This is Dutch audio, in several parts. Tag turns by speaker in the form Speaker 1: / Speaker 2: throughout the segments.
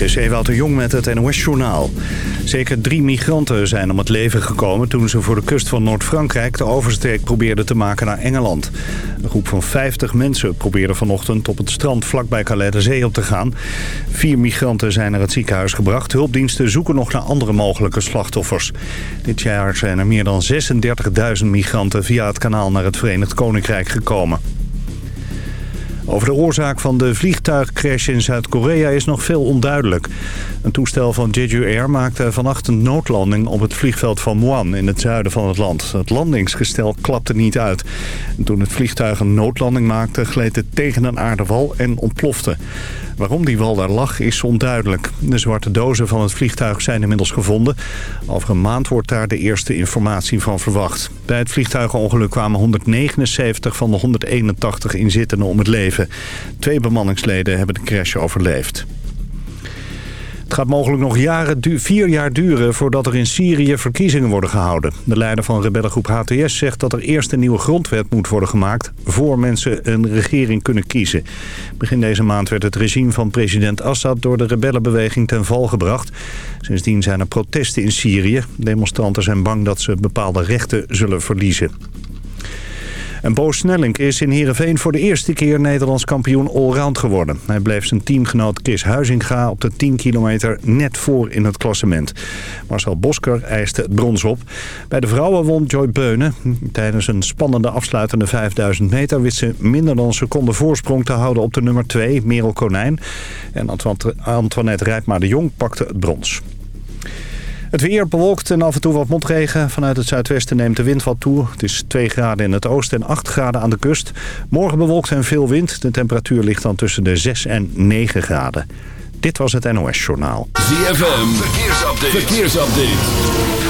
Speaker 1: Dit is de Jong met het NOS-journaal. Zeker drie migranten zijn om het leven gekomen toen ze voor de kust van Noord-Frankrijk de oversteek probeerden te maken naar Engeland. Een groep van 50 mensen probeerde vanochtend op het strand vlakbij Calais de zee op te gaan. Vier migranten zijn naar het ziekenhuis gebracht. Hulpdiensten zoeken nog naar andere mogelijke slachtoffers. Dit jaar zijn er meer dan 36.000 migranten via het kanaal naar het Verenigd Koninkrijk gekomen. Over de oorzaak van de vliegtuigcrash in Zuid-Korea is nog veel onduidelijk. Een toestel van Jeju Air maakte vannacht een noodlanding op het vliegveld van Muan in het zuiden van het land. Het landingsgestel klapte niet uit. toen het vliegtuig een noodlanding maakte gleed het tegen een aardewal en ontplofte. Waarom die wal daar lag is onduidelijk. De zwarte dozen van het vliegtuig zijn inmiddels gevonden. Over een maand wordt daar de eerste informatie van verwacht. Bij het vliegtuigongeluk kwamen 179 van de 181 inzittenden om het leven. Twee bemanningsleden hebben de crash overleefd. Het gaat mogelijk nog jaren, vier jaar duren voordat er in Syrië verkiezingen worden gehouden. De leider van rebellengroep HTS zegt dat er eerst een nieuwe grondwet moet worden gemaakt... voor mensen een regering kunnen kiezen. Begin deze maand werd het regime van president Assad door de rebellenbeweging ten val gebracht. Sindsdien zijn er protesten in Syrië. Demonstranten zijn bang dat ze bepaalde rechten zullen verliezen. En Bo Snelling is in Heerenveen voor de eerste keer Nederlands kampioen allround geworden. Hij bleef zijn teamgenoot Chris Huizinga op de 10 kilometer net voor in het klassement. Marcel Bosker eiste het brons op. Bij de vrouwen won Joy Beunen. Tijdens een spannende afsluitende 5000 meter wist ze minder dan een seconde voorsprong te houden op de nummer 2, Merel Konijn. En Antoinette Rijpma de Jong pakte het brons. Het weer bewolkt en af en toe wat motregen. Vanuit het zuidwesten neemt de wind wat toe. Het is 2 graden in het oosten en 8 graden aan de kust. Morgen bewolkt en veel wind. De temperatuur ligt dan tussen de 6 en 9 graden. Dit was het NOS Journaal.
Speaker 2: ZFM, verkeersupdate. verkeersupdate.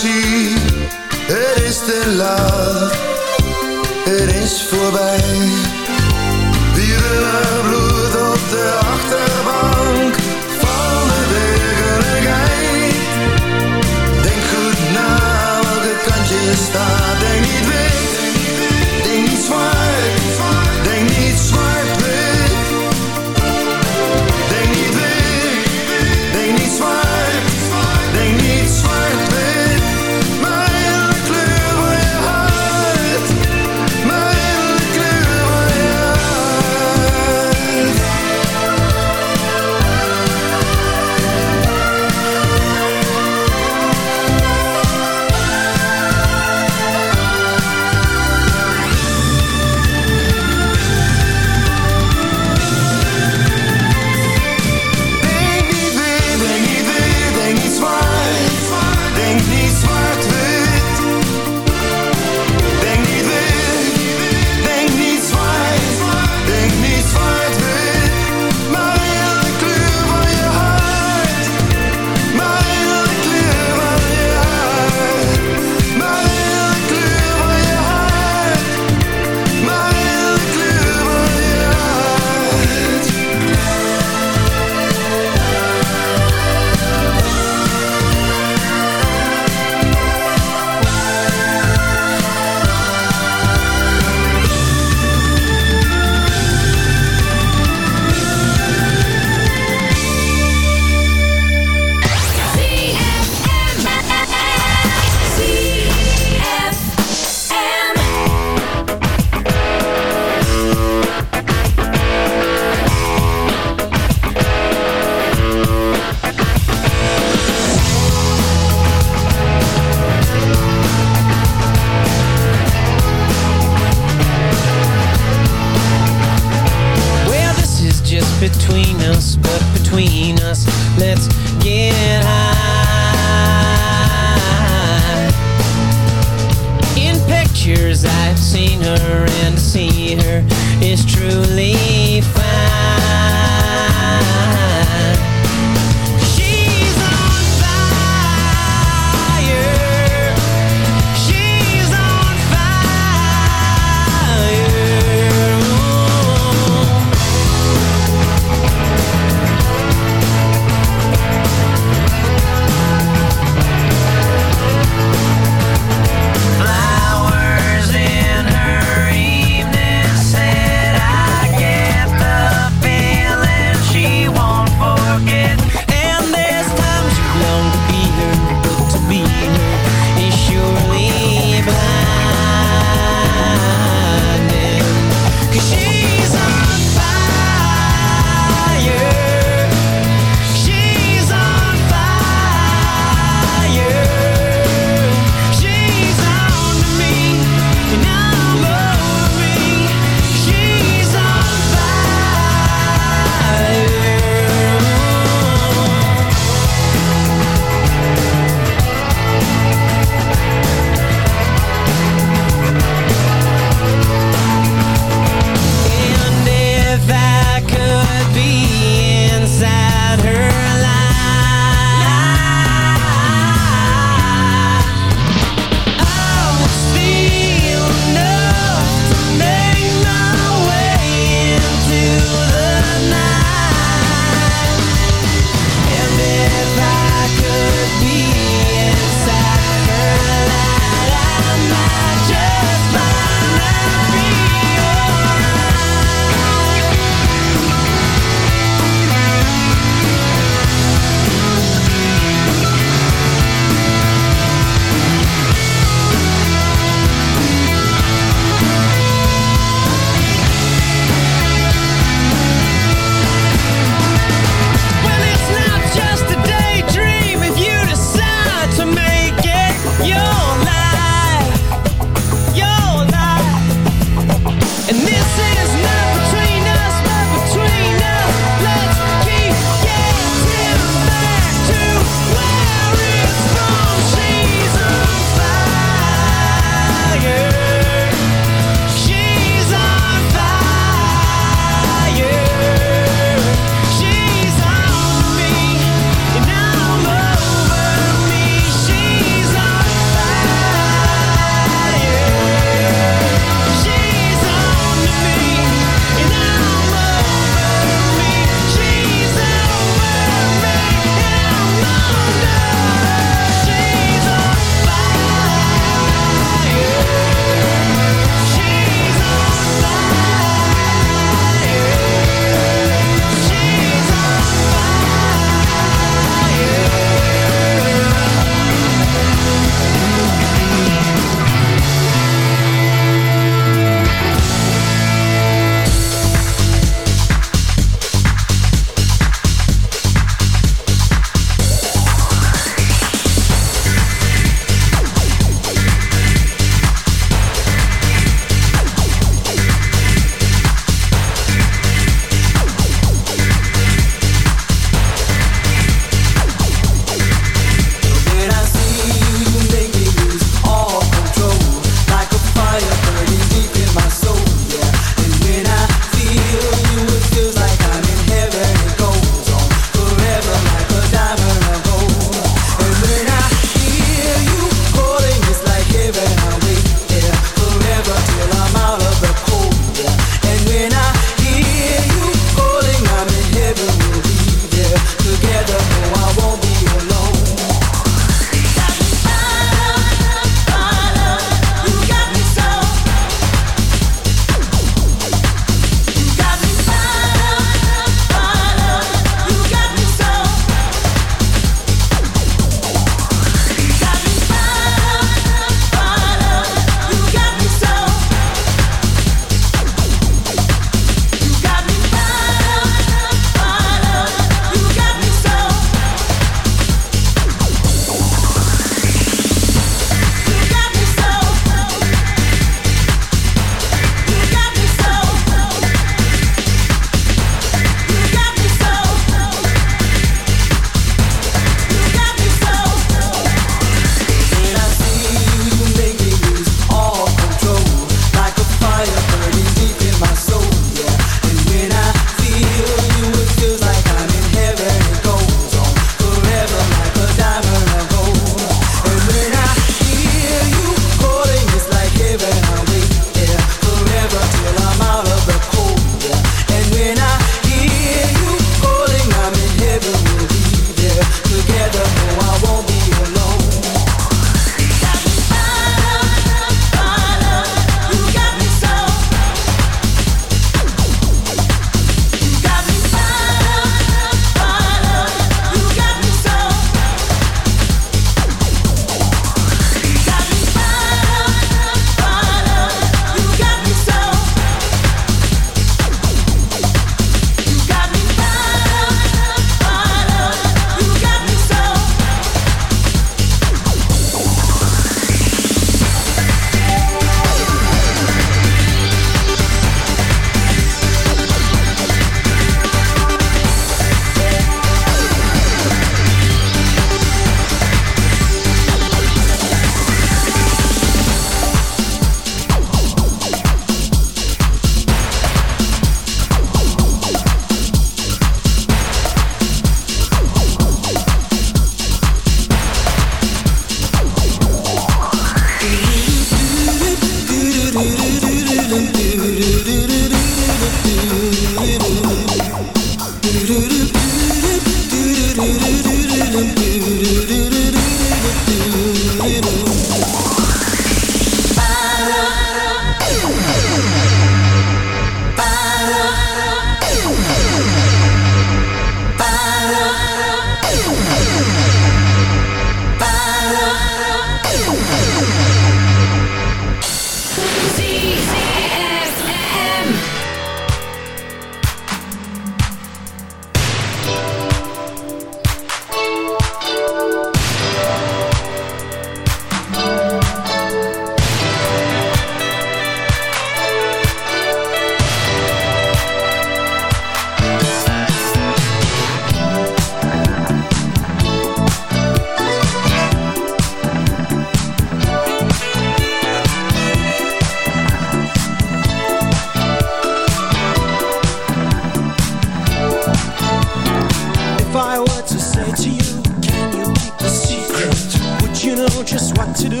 Speaker 2: to
Speaker 3: do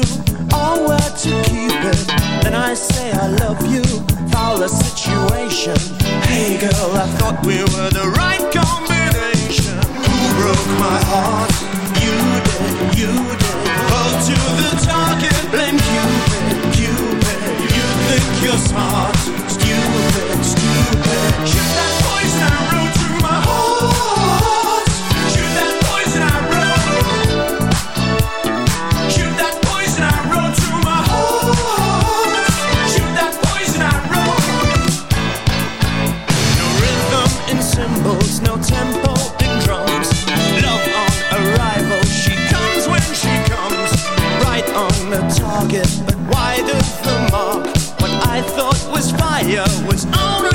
Speaker 3: or where to keep it. Then I say I love you, foul the situation. Hey girl, I thought we were the right combination. Who broke my heart? You did, you did. Fall to the target, blame Cupid, Cupid. You think you're smart, stupid, stupid. Shoot that poison room. fire was on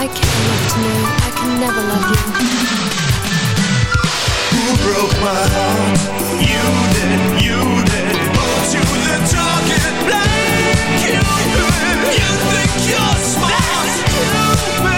Speaker 3: I
Speaker 4: can't love to know I can never love you.
Speaker 3: Who broke my heart? You did, you did. Brought you the target. Blame. you You think you're smart.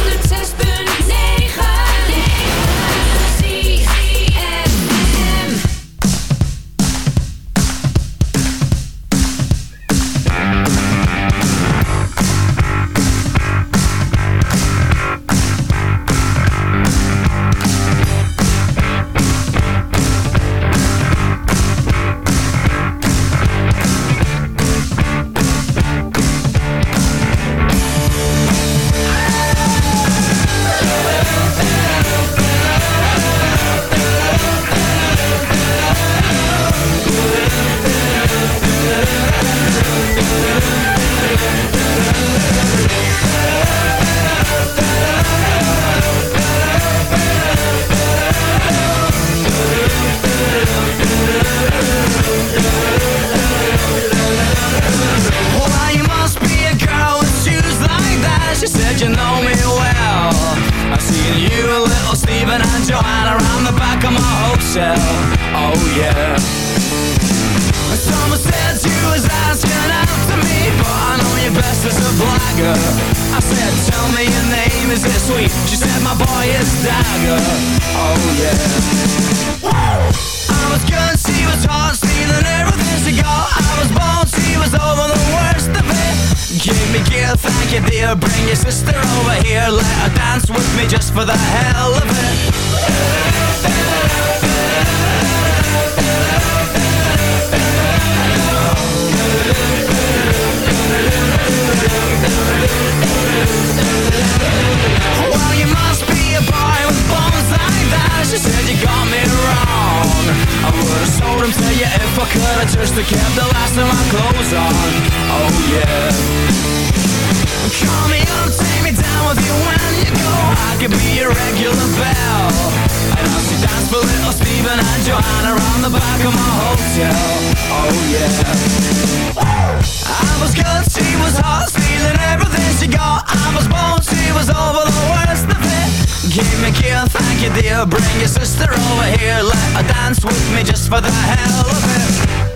Speaker 5: is over, the worst of it. Give me gear, thank you dear. Bring your sister over here. Let her dance with me just for the hell of it. Well, you must be a boy with bones like that She said you got me wrong I would've sold them to you if I could I just kept the last of my clothes on Oh yeah Call me up, take me down with you when you go. I could be your regular bell. I'd have dance for little Steven and Joanna Around the back of my hotel, oh yeah. I was good, she was hot, stealing everything she got. I was born, she was over the worst of it. Give me a kill, thank you dear. Bring your sister over here. Let her dance with me just for the hell of it.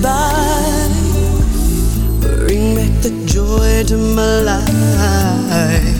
Speaker 6: goodbye. Bring back the joy to my life.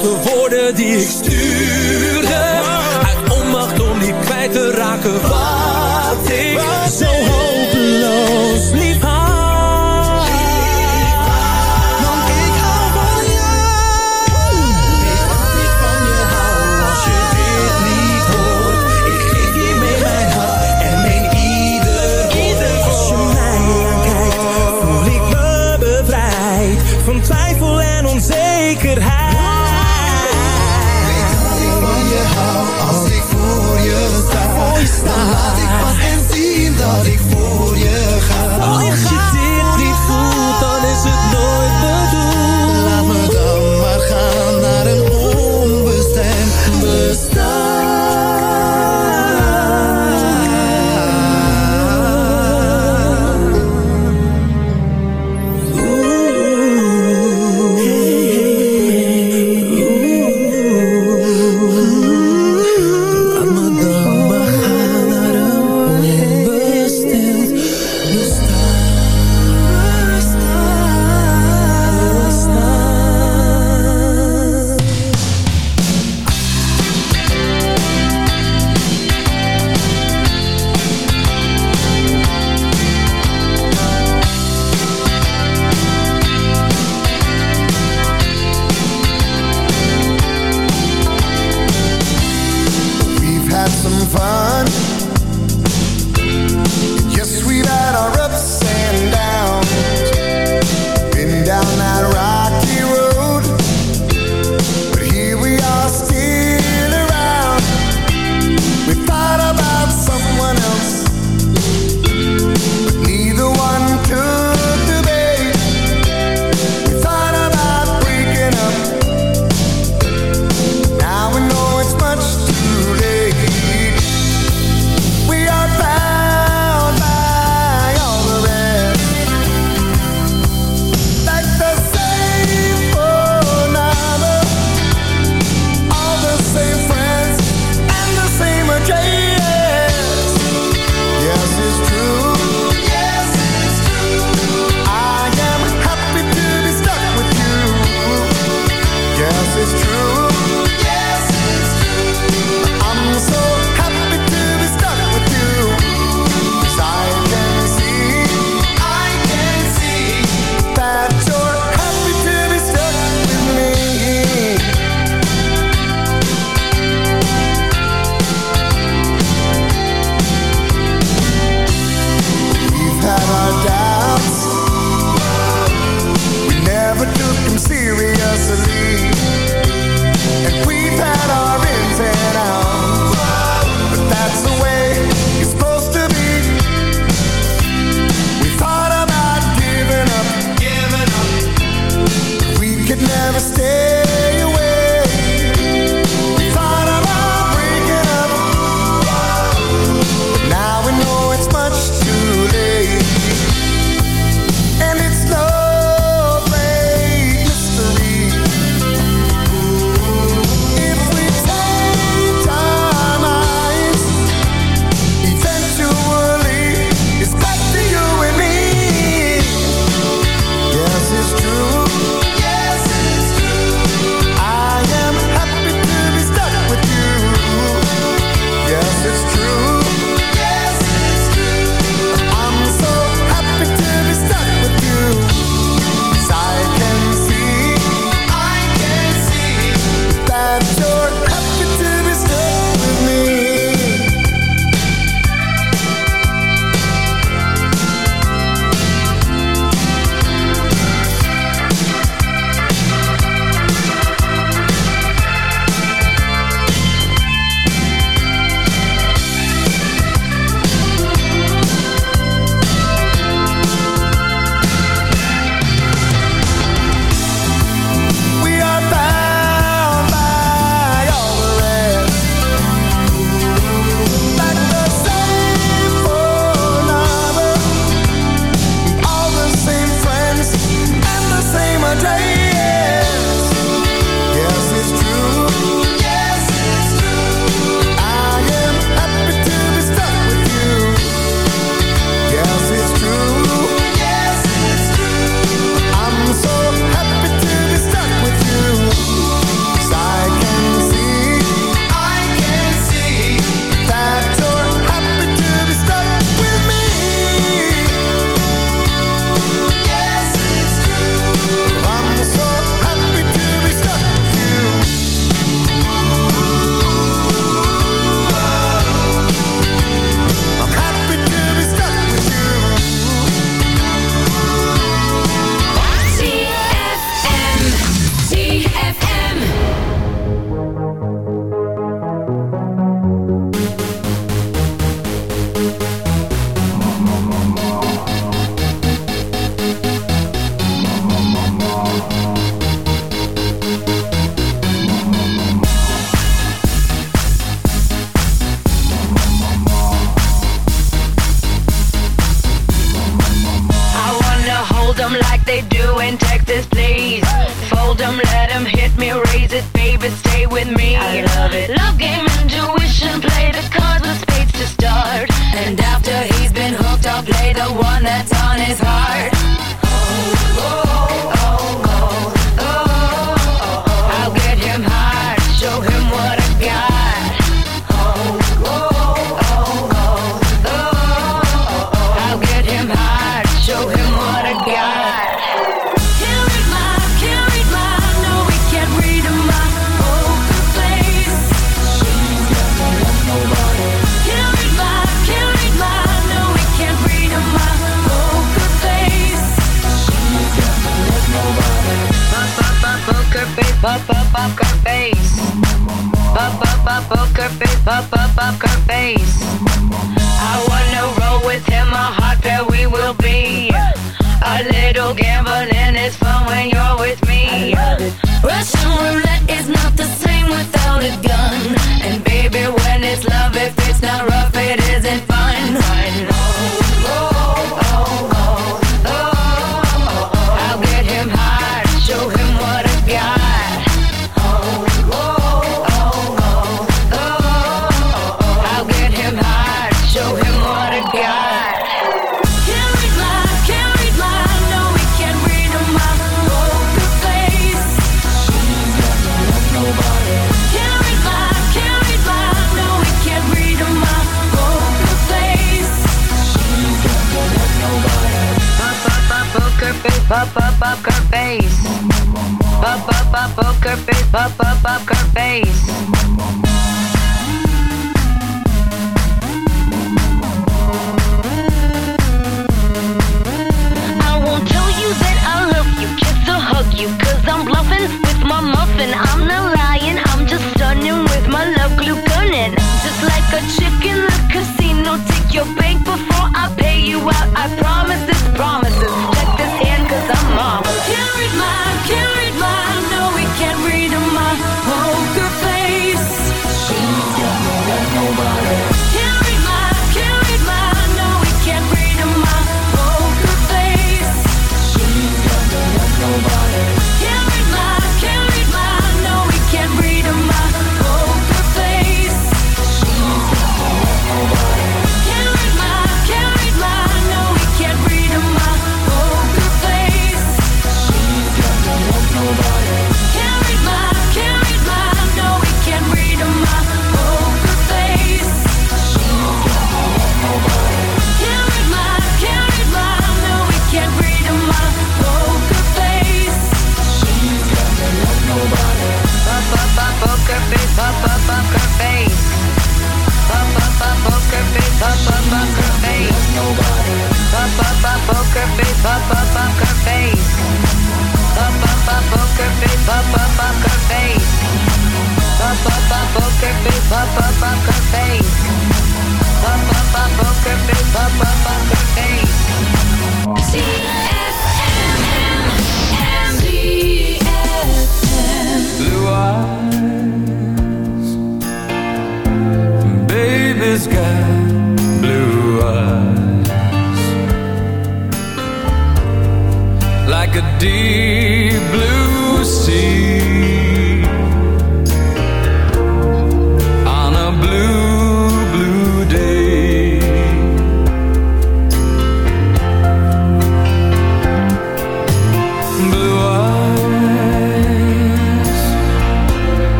Speaker 7: De woorden die ik
Speaker 8: stuur.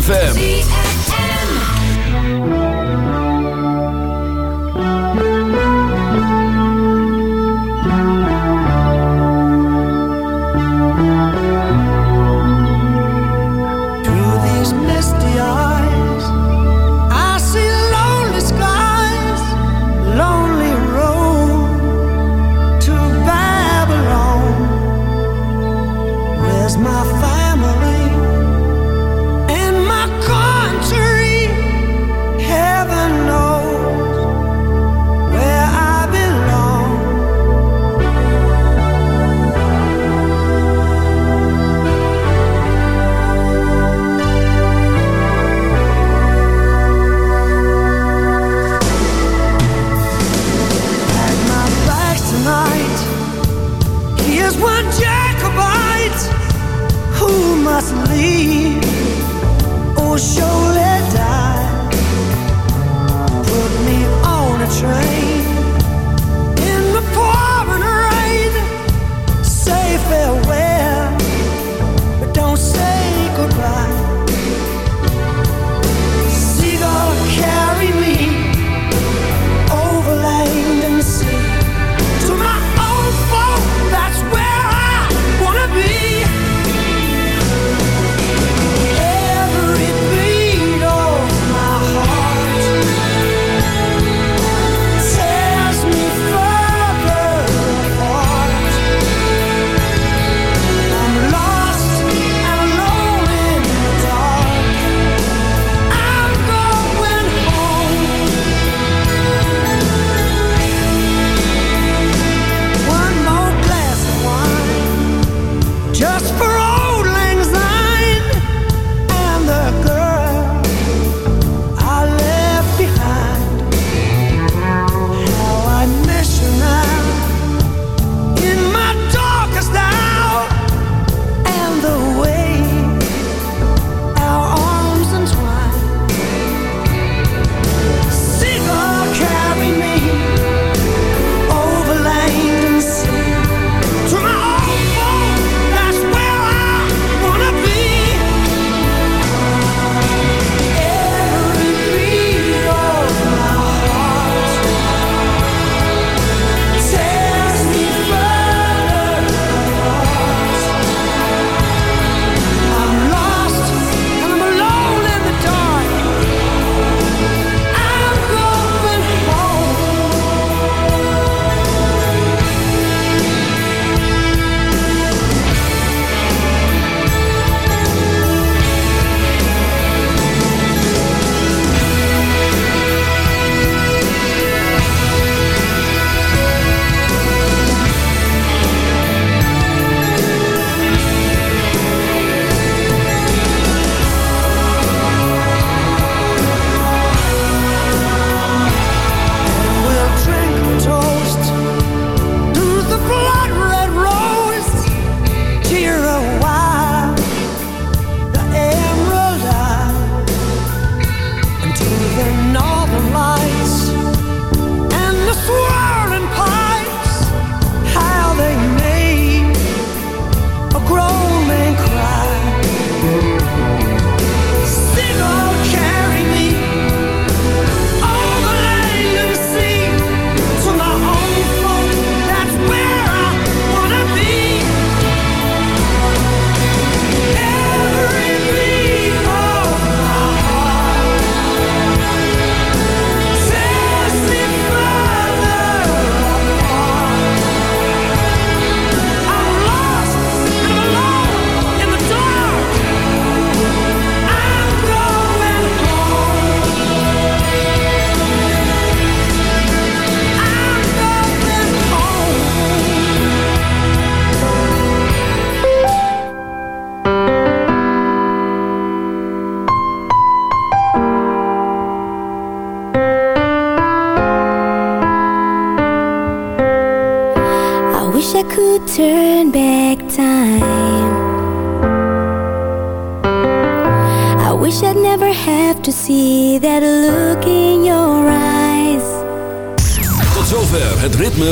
Speaker 6: ZFM.